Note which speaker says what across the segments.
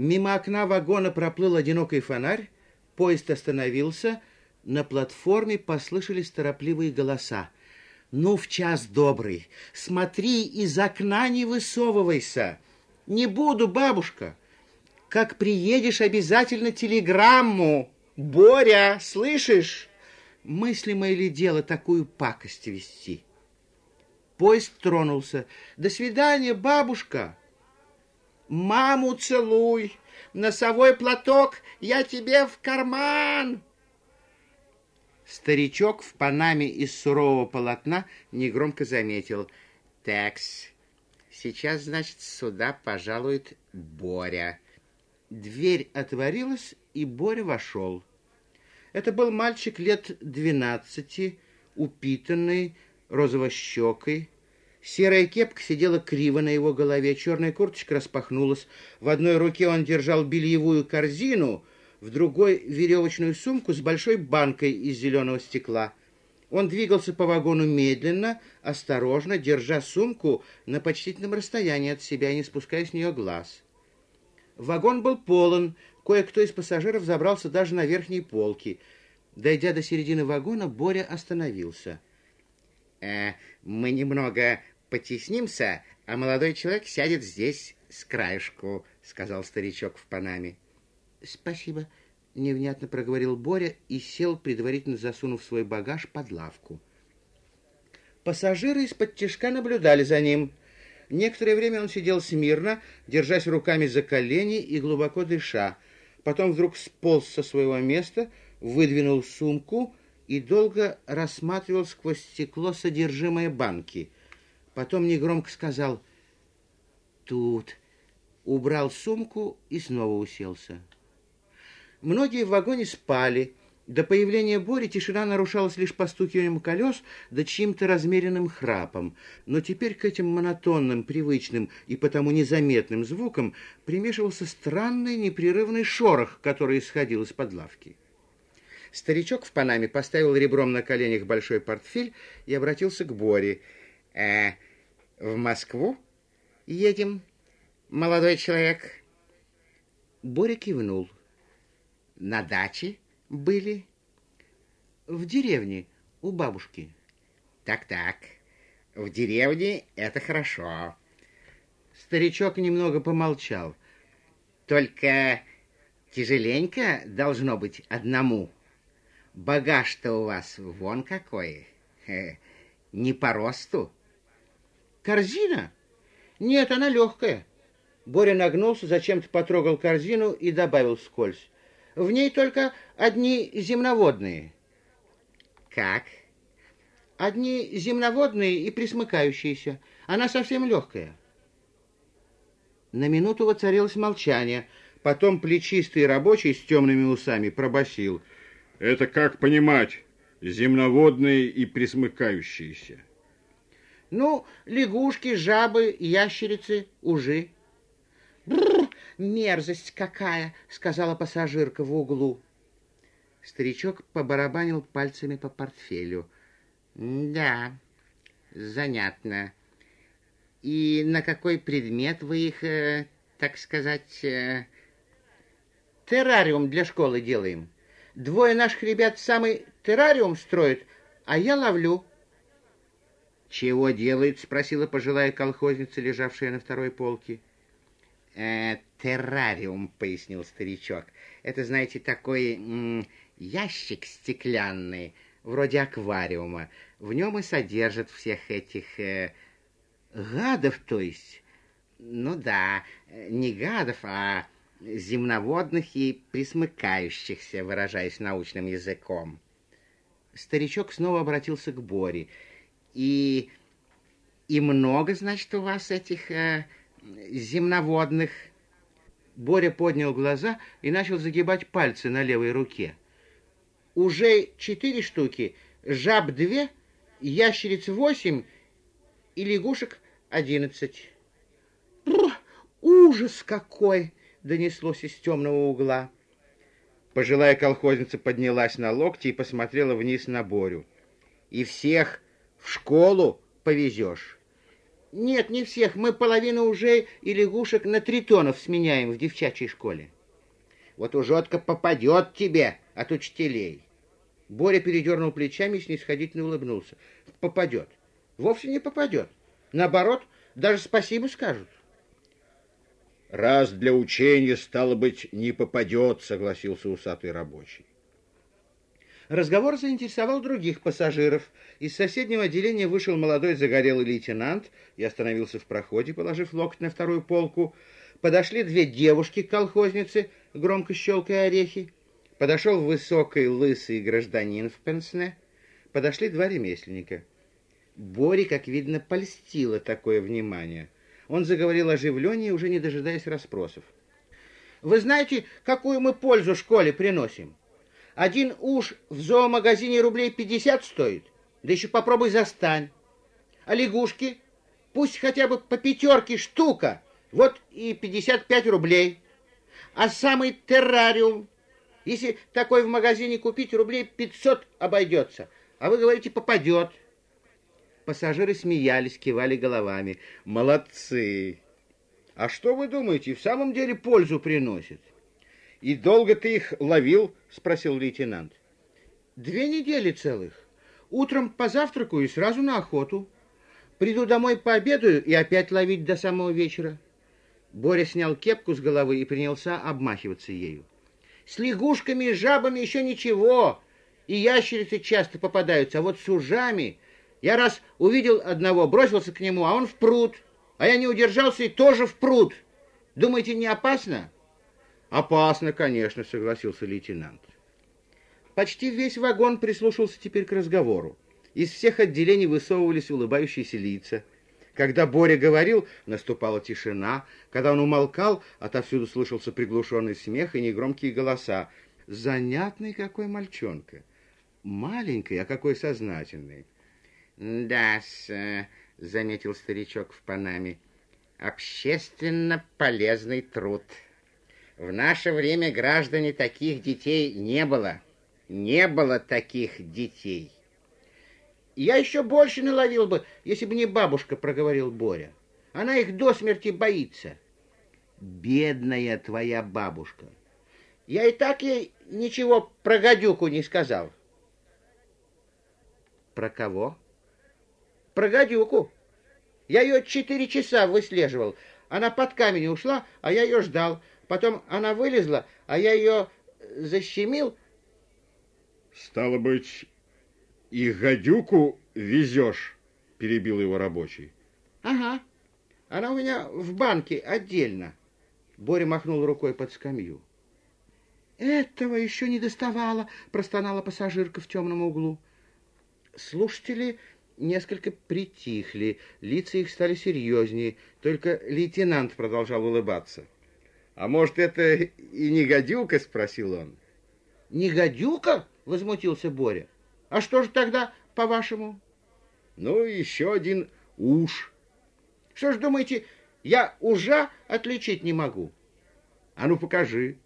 Speaker 1: Мимо окна вагона проплыл одинокий фонарь, поезд остановился, на платформе послышались торопливые голоса. «Ну, в час добрый, смотри, из окна не высовывайся!» «Не буду, бабушка!» «Как приедешь, обязательно телеграмму!» «Боря, слышишь?» Мыслимое ли дело такую пакость вести? Поезд тронулся. «До свидания, бабушка!» «Маму целуй! Носовой платок я тебе в карман!» Старичок в панаме из сурового полотна негромко заметил. «Такс, сейчас, значит, сюда пожалует Боря». Дверь отворилась, и Боря вошел. Это был мальчик лет двенадцати, упитанный, розовощекой. Серая кепка сидела криво на его голове, черная курточка распахнулась. В одной руке он держал бельевую корзину, в другой — веревочную сумку с большой банкой из зеленого стекла. Он двигался по вагону медленно, осторожно, держа сумку на почтительном расстоянии от себя и не спуская с нее глаз. Вагон был полон, кое-кто из пассажиров забрался даже на верхние полки. Дойдя до середины вагона, Боря остановился. «Э, «Мы немного потеснимся, а молодой человек сядет здесь с краешку», — сказал старичок в панаме. «Спасибо», — невнятно проговорил Боря и сел, предварительно засунув свой багаж под лавку. Пассажиры из-под тяжка наблюдали за ним. Некоторое время он сидел смирно, держась руками за колени и глубоко дыша. Потом вдруг сполз со своего места, выдвинул сумку и долго рассматривал сквозь стекло содержимое банки. Потом негромко сказал «Тут». Убрал сумку и снова уселся. Многие в вагоне спали, до появления Бори тишина нарушалась лишь постукиванием колес да чьим-то размеренным храпом, но теперь к этим монотонным, привычным и потому незаметным звукам примешивался странный непрерывный шорох, который исходил из-под лавки. Старичок в панаме поставил ребром на коленях большой портфель и обратился к Боре. «Э, в Москву едем, молодой человек?» Боря кивнул. «На даче?» были в деревне у бабушки. Так-так, в деревне это хорошо. Старичок немного помолчал. Только тяжеленько должно быть одному. Багаж-то у вас вон какой. Не по росту. Корзина? Нет, она легкая. Боря нагнулся, зачем-то потрогал корзину и добавил скользь. В ней только одни земноводные. Как? Одни земноводные и присмыкающиеся. Она совсем легкая. На минуту воцарилось молчание. Потом плечистый рабочий с темными усами пробасил:
Speaker 2: Это как понимать? Земноводные и присмыкающиеся.
Speaker 1: Ну, лягушки, жабы, ящерицы, ужи. Бррр, мерзость какая, сказала пассажирка в углу. Старичок побарабанил пальцами по портфелю. Да, занятно. И на какой предмет вы их, э, так сказать, э, террариум для школы делаем? Двое наших ребят самый террариум строят, а я ловлю. «Чего делают?» — спросила пожилая колхозница, лежавшая на второй полке. «Э, террариум», — пояснил старичок. «Это, знаете, такой м, ящик стеклянный, вроде аквариума. В нем и содержат всех этих э, гадов, то есть. Ну да, не гадов, а земноводных и присмыкающихся, выражаясь научным языком». Старичок снова обратился к Боре. «И, и много, значит, у вас этих...» э, земноводных. Боря поднял глаза и начал загибать пальцы на левой руке. Уже четыре штуки, жаб две, ящериц восемь и лягушек одиннадцать. «Ужас какой!» — донеслось из темного угла. Пожилая колхозница поднялась на локти и посмотрела вниз на Борю. «И всех в школу повезешь?» Нет, не всех. Мы половину уже и лягушек на тритонов сменяем в девчачьей школе. Вот ужотка попадет тебе от учителей. Боря передернул плечами и снисходительно улыбнулся. Попадет. Вовсе не попадет. Наоборот, даже спасибо скажут.
Speaker 2: Раз для учения, стало быть, не попадет, согласился усатый рабочий.
Speaker 1: Разговор заинтересовал других пассажиров. Из соседнего отделения вышел молодой загорелый лейтенант и остановился в проходе, положив локоть на вторую полку. Подошли две девушки-колхозницы, громко щелкая орехи. Подошел высокий лысый гражданин в пенсне. Подошли два ремесленника. Боре, как видно, польстило такое внимание. Он заговорил оживленнее, уже не дожидаясь расспросов. «Вы знаете, какую мы пользу школе приносим? Один уж в зоомагазине рублей 50 стоит. Да еще попробуй застань. А лягушки? Пусть хотя бы по пятерке штука. Вот и 55 рублей. А самый террариум, если такой в магазине купить, рублей 500 обойдется. А вы говорите, попадет. Пассажиры смеялись, кивали головами. Молодцы! А что вы думаете, в самом деле пользу приносит?
Speaker 2: «И долго ты их ловил?» — спросил лейтенант.
Speaker 1: «Две недели целых. Утром позавтракаю и сразу на охоту. Приду домой пообедаю и опять ловить до самого вечера». Боря снял кепку с головы и принялся обмахиваться ею. «С лягушками и жабами еще ничего, и ящерицы часто попадаются, а вот с ужами... Я раз увидел одного, бросился к нему, а он в пруд, а я не удержался и тоже в пруд. Думаете, не опасно?»
Speaker 2: «Опасно, конечно», — согласился лейтенант.
Speaker 1: Почти весь вагон прислушался теперь к разговору. Из всех отделений высовывались улыбающиеся лица. Когда Боря говорил, наступала тишина. Когда он умолкал, отовсюду слышался приглушенный смех и негромкие голоса. Занятный какой мальчонка. Маленький, а какой сознательный. «Да-с», — заметил старичок в Панаме, — «общественно полезный труд». В наше время, граждане, таких детей не было. Не было таких детей. Я еще больше наловил бы, если бы не бабушка, проговорил Боря. Она их до смерти боится. Бедная твоя бабушка. Я и так ей ничего про гадюку не сказал. Про кого? Про гадюку. Я ее четыре часа выслеживал. Она под камень ушла, а я ее ждал. Потом она вылезла, а я ее защемил.
Speaker 2: Стало быть, и гадюку везешь, перебил его рабочий.
Speaker 1: Ага, она у меня в банке отдельно. Боря махнул рукой под скамью. Этого еще не доставало, простонала пассажирка в темном углу. Слушатели несколько притихли, лица их стали серьезнее, только лейтенант продолжал улыбаться.
Speaker 2: «А может, это и не гадюка?» — спросил он.
Speaker 1: «Не гадюка?» — возмутился Боря. «А что же тогда, по-вашему?»
Speaker 2: «Ну, еще один уж».
Speaker 1: «Что ж думаете, я ужа отличить не могу?»
Speaker 2: «А ну, покажи».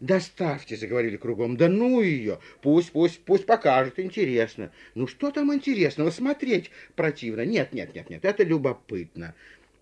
Speaker 1: «Доставьте», — заговорили кругом. «Да ну ее! Пусть, пусть, пусть покажет. Интересно». «Ну, что там интересного? Смотреть противно. Нет, нет, нет, нет, это любопытно».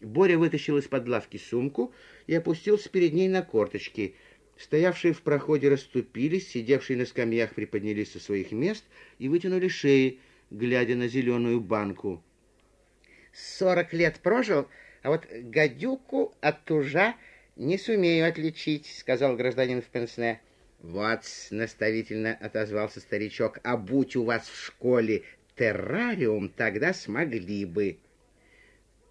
Speaker 1: Боря вытащил из-под лавки сумку и опустился перед ней на корточки. Стоявшие в проходе расступились, сидевшие на скамьях приподнялись со своих мест и вытянули шеи, глядя на зеленую банку. «Сорок лет прожил, а вот гадюку от тужа не сумею отличить», — сказал гражданин в пенсне. «Вот», — наставительно отозвался старичок, — «а будь у вас в школе террариум, тогда смогли бы».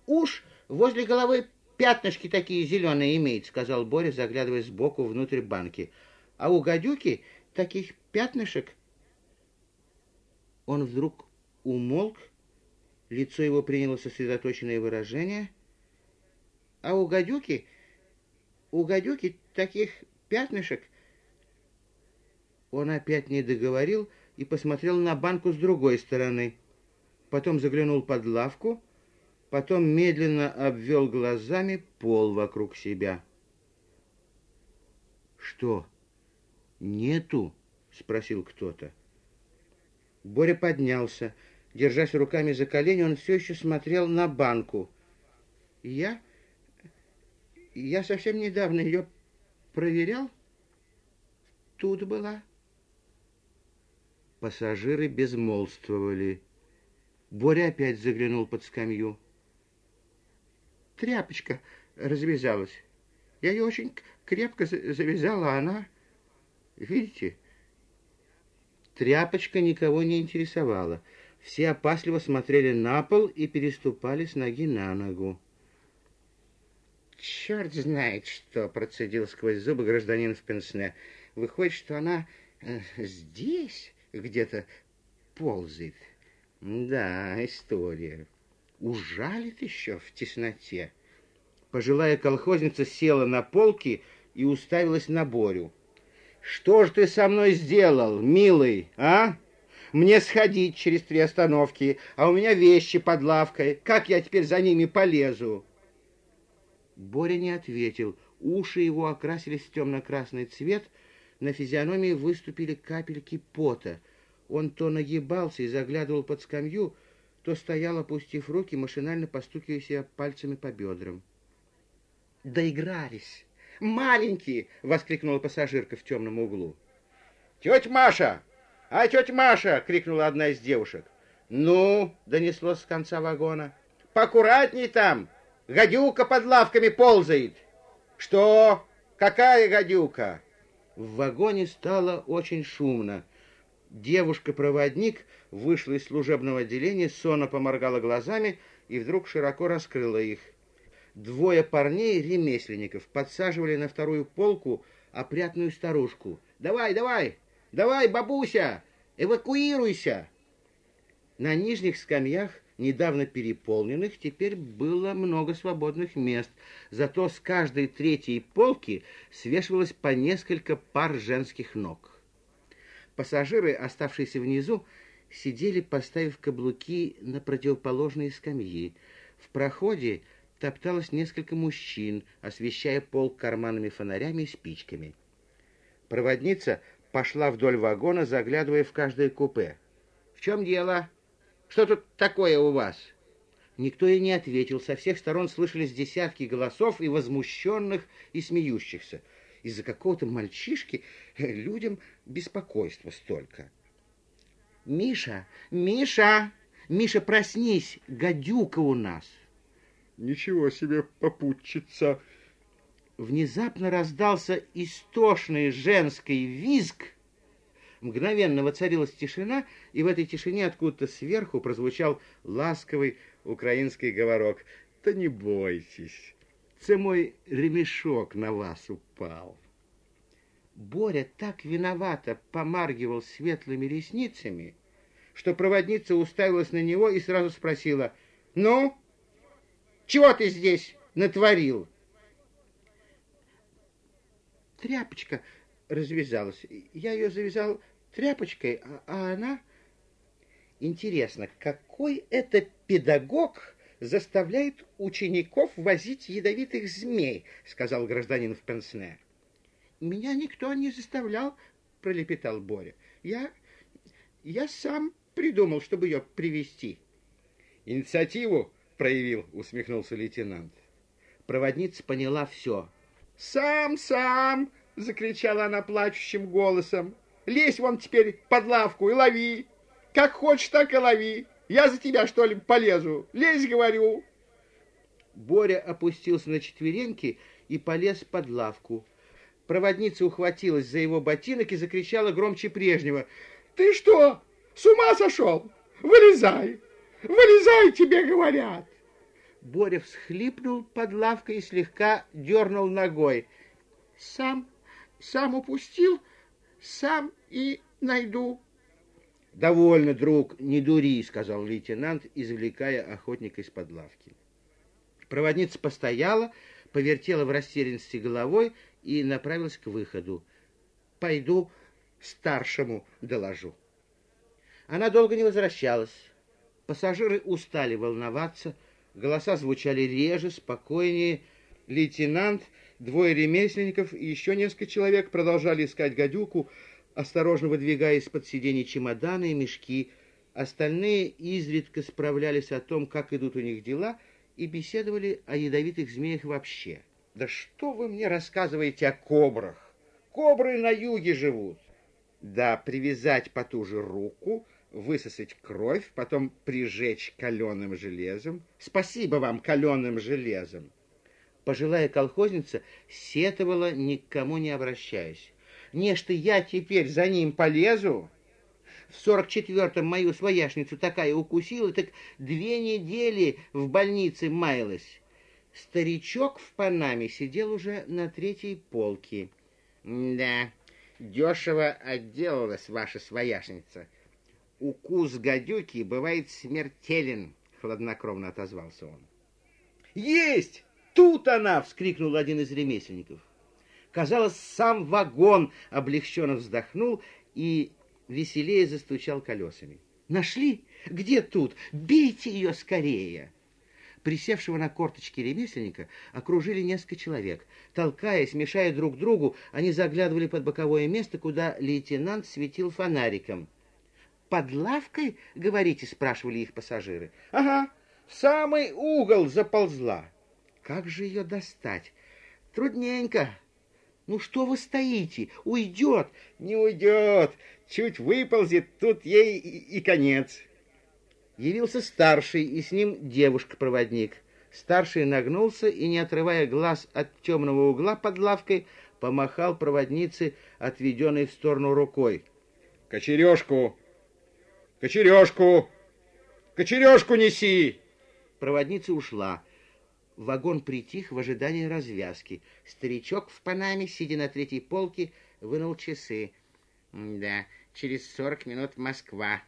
Speaker 1: «Уж возле головы пятнышки такие зеленые имеет, сказал Боря, заглядывая сбоку внутрь банки. А у гадюки таких пятнышек... Он вдруг умолк, лицо его приняло сосредоточенное выражение. А у гадюки... У гадюки таких пятнышек... Он опять не договорил и посмотрел на банку с другой стороны. Потом заглянул под лавку потом медленно обвел глазами пол вокруг себя. «Что, нету?» — спросил кто-то. Боря поднялся. Держась руками за колени, он все еще смотрел на банку. Я... Я совсем недавно ее проверял. Тут была. Пассажиры безмолвствовали. Боря опять заглянул под скамью. Тряпочка развязалась. Я ее очень крепко завязала, а она... Видите? Тряпочка никого не интересовала. Все опасливо смотрели на пол и переступали с ноги на ногу. «Черт знает что!» — процедил сквозь зубы гражданин в пенсне. «Выходит, что она э, здесь где-то ползает. Да, история. Ужалит еще в тесноте». Пожилая колхозница села на полки и уставилась на Борю. «Что ж ты со мной сделал, милый, а?» Мне сходить через три остановки, а у меня вещи под лавкой. Как я теперь за ними полезу?» Боря не ответил. Уши его окрасились в темно-красный цвет, на физиономии выступили капельки пота. Он то нагибался и заглядывал под скамью, то стоял, опустив руки, машинально постукивая себя пальцами по бедрам. «Доигрались! Маленькие!» — воскликнула пассажирка в темном углу.
Speaker 2: «Тетя Маша!» «А, тетя Маша!» — крикнула одна из девушек.
Speaker 1: «Ну!» — донеслось с конца вагона.
Speaker 2: «Покуратней там! Гадюка под лавками ползает!» «Что? Какая гадюка?»
Speaker 1: В вагоне стало очень шумно. Девушка-проводник вышла из служебного отделения, сонно поморгала глазами и вдруг широко раскрыла их. Двое парней-ремесленников подсаживали на вторую полку опрятную старушку. «Давай, давай! Давай, бабуся, эвакуируйся!» На нижних скамьях, недавно переполненных, теперь было много свободных мест, зато с каждой третьей полки свешивалось по несколько пар женских ног. Пассажиры, оставшиеся внизу, сидели, поставив каблуки на противоположные скамьи. В проходе топталось несколько мужчин, освещая пол карманными фонарями и спичками. Проводница пошла вдоль вагона, заглядывая в каждое купе. «В чем дело? Что тут такое у вас?» Никто и не ответил. Со всех сторон слышались десятки голосов и возмущенных, и смеющихся. Из-за какого-то мальчишки людям беспокойство столько. «Миша! Миша! Миша, проснись! Гадюка у нас!»
Speaker 2: «Ничего себе попутчица!»
Speaker 1: внезапно раздался истошный женский визг. Мгновенно воцарилась тишина, и в этой тишине откуда-то сверху прозвучал ласковый украинский говорок. «Да не бойтесь, це мой ремешок на вас упал». Боря так виновато помаргивал светлыми ресницами, что проводница уставилась на него и сразу спросила, «Ну, чего ты здесь натворил?» тряпочка развязалась. Я ее завязал тряпочкой, а, а она... Интересно, какой это педагог заставляет учеников возить ядовитых змей, сказал гражданин в пенсне. Меня никто не заставлял, пролепетал Боря. Я, я сам придумал, чтобы ее привести.
Speaker 2: Инициативу проявил, усмехнулся лейтенант.
Speaker 1: Проводница поняла все.
Speaker 2: «Сам, сам!» — закричала она плачущим голосом. «Лезь вон теперь под лавку и лови! Как хочешь, так и лови! Я за тебя, что ли, полезу? Лезь, говорю!»
Speaker 1: Боря опустился на четвереньки и полез под лавку. Проводница ухватилась за его ботинок и закричала громче прежнего.
Speaker 2: «Ты что, с ума сошел? Вылезай! Вылезай, тебе говорят!»
Speaker 1: Боря всхлипнул под лавкой и слегка дернул ногой. «Сам, сам упустил, сам и найду». «Довольно, друг, не дури», — сказал лейтенант, извлекая охотника из-под лавки. Проводница постояла, повертела в растерянности головой и направилась к выходу. «Пойду старшему доложу». Она долго не возвращалась. Пассажиры устали волноваться, — Голоса звучали реже, спокойнее. Лейтенант, двое ремесленников и еще несколько человек продолжали искать гадюку, осторожно выдвигая из-под сидений чемоданы и мешки. Остальные изредка справлялись о том, как идут у них дела, и беседовали о ядовитых змеях вообще. «Да что вы мне рассказываете о кобрах? Кобры на юге живут!» «Да, привязать потуже руку, высосать кровь, потом прижечь каленым железом. Спасибо вам, каленым железом!» Пожилая колхозница сетовала, никому не обращаясь. «Не, что я теперь за ним полезу!» В сорок четвертом мою свояшницу такая укусила, так две недели в больнице маялась. Старичок в Панаме сидел уже на третьей полке. Да, дешево отделалась ваша свояшница. Укус гадюки бывает смертелен, хладнокровно отозвался он. Есть! Тут она! вскрикнул один из ремесленников. Казалось, сам вагон облегченно вздохнул и веселее застучал колесами. «Нашли? Где тут? Бейте ее скорее!» Присевшего на корточки ремесленника окружили несколько человек. Толкаясь, мешая друг другу, они заглядывали под боковое место, куда лейтенант светил фонариком. «Под лавкой, говорите?» — спрашивали их пассажиры. «Ага, в самый угол заползла». «Как же ее достать?» «Трудненько. Ну что вы стоите? Уйдет!» «Не уйдет! Чуть выползет, тут ей и, и конец!» Явился старший, и с ним девушка-проводник. Старший нагнулся и, не отрывая глаз от темного угла под лавкой, помахал проводнице, отведенной в сторону рукой. «Кочережку! Кочережку! Кочережку неси!» Проводница ушла. Вагон притих в ожидании развязки. Старичок в Панаме, сидя на третьей полке, вынул часы. «Да, через сорок минут Москва.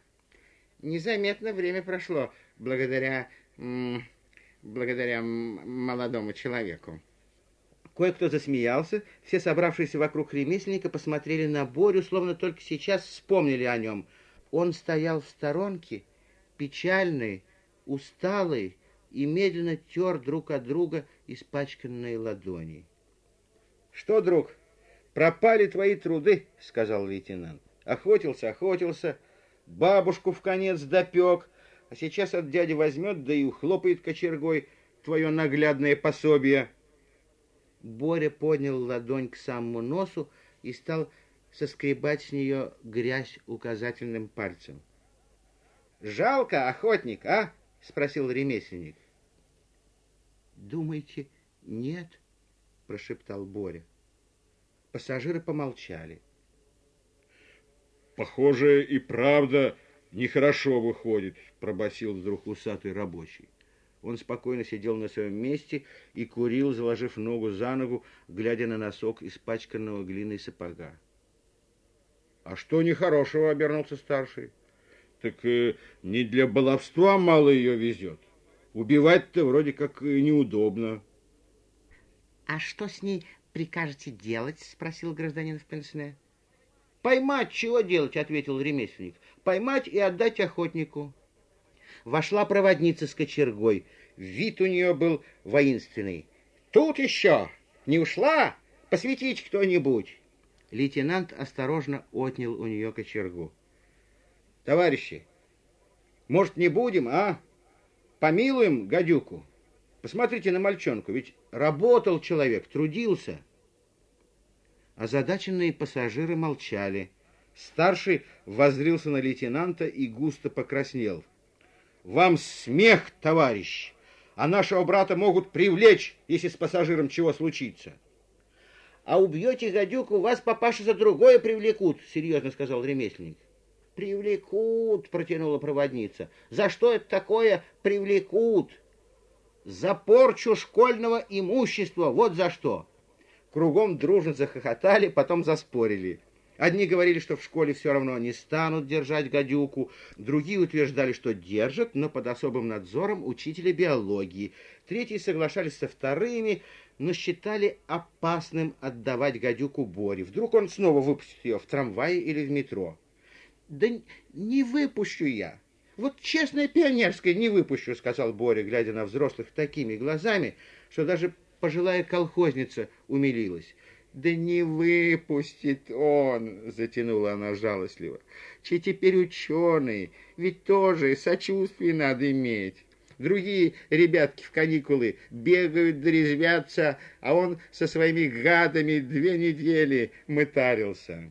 Speaker 1: Незаметно время прошло, благодаря... благодаря молодому человеку». Кое-кто засмеялся, все собравшиеся вокруг ремесленника посмотрели на Борю, словно только сейчас вспомнили о нем. Он стоял в сторонке, печальный, усталый, и медленно тер друг от друга испачканные ладони. — Что, друг, пропали твои труды, — сказал лейтенант. Охотился, охотился, бабушку в конец допек, а сейчас от дяди возьмет, да и ухлопает кочергой твое наглядное пособие. Боря поднял ладонь к самому носу и стал соскребать с нее грязь указательным пальцем. «Жалко, охотник, а?» — спросил ремесленник. «Думаете, нет?» — прошептал Боря. Пассажиры помолчали.
Speaker 3: «Похоже, и правда нехорошо выходит», — пробасил вдруг усатый рабочий.
Speaker 1: Он спокойно сидел на своем месте и курил, заложив ногу за ногу, глядя на носок испачканного глиной сапога.
Speaker 3: «А что нехорошего?» — обернулся старший. «Так э, не для баловства мало ее везет. Убивать-то вроде как неудобно.
Speaker 1: — А что с ней прикажете делать? — спросил гражданин в пенсне. — Поймать чего делать? — ответил ремесленник. — Поймать и отдать охотнику. Вошла проводница с кочергой. Вид у нее был воинственный. — Тут еще! Не ушла? Посветите кто-нибудь! Лейтенант осторожно отнял у нее кочергу. — Товарищи, может, не будем, а? Помилуем гадюку. Посмотрите на мальчонку, ведь работал человек, трудился. Озадаченные пассажиры молчали. Старший воззрился на лейтенанта и густо покраснел. «Вам смех, товарищ! А нашего брата могут привлечь, если с пассажиром чего случится!» «А убьете гадюку, вас, папаша, за другое привлекут», — серьезно сказал ремесленник. «Привлекут», — протянула проводница. «За что это такое привлекут?» «За порчу школьного имущества, вот за что!» Кругом дружно захохотали, потом заспорили. Одни говорили, что в школе все равно не станут держать гадюку, другие утверждали, что держат, но под особым надзором учителя биологии. Третьи соглашались со вторыми, но считали опасным отдавать гадюку Боре. Вдруг он снова выпустит ее в трамвае или в метро. Да не выпущу я. Вот честное пионерское не выпущу, сказал Боря, глядя на взрослых такими глазами, что даже пожилая колхозница умилилась. «Да не выпустит он!» — затянула она жалостливо. «Че теперь ученый? Ведь тоже сочувствие надо иметь.
Speaker 2: Другие ребятки в каникулы бегают, дорезвятся, а он со своими гадами две недели мытарился.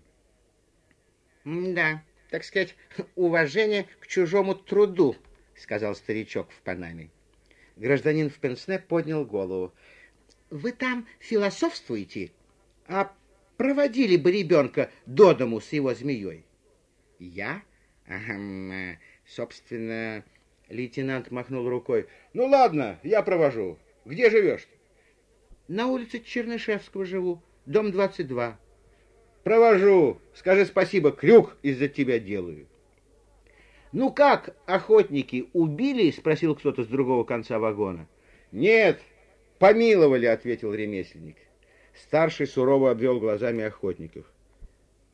Speaker 1: Да, так сказать, уважение к чужому труду, сказал старичок в Панаме. Гражданин в Пенсне поднял голову. Вы там философствуете? А проводили бы ребенка до дому с его змеей? Я? Ага, собственно, лейтенант махнул рукой.
Speaker 3: Ну ладно, я провожу. Где живешь?
Speaker 1: На улице Чернышевского живу, дом 22.
Speaker 3: Провожу. Скажи спасибо, крюк из-за тебя делаю.
Speaker 1: Ну как, охотники убили? Спросил кто-то с другого конца вагона.
Speaker 3: Нет, помиловали, ответил ремесленник. Старший сурово обвел глазами охотников.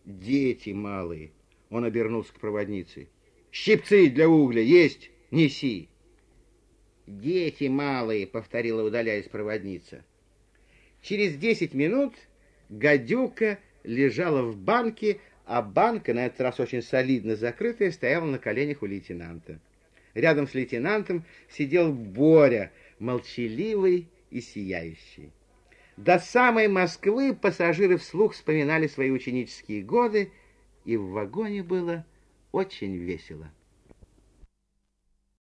Speaker 3: Дети малые. Он обернулся к проводнице. Щипцы для угля есть? Неси.
Speaker 1: Дети малые, повторила, удаляясь проводница. Через десять минут гадюка лежала в банке, а банка, на этот раз очень солидно закрытая, стояла на коленях у лейтенанта. Рядом с лейтенантом сидел Боря, молчаливый и сияющий. До самой Москвы пассажиры вслух вспоминали свои ученические годы, и в вагоне было очень весело.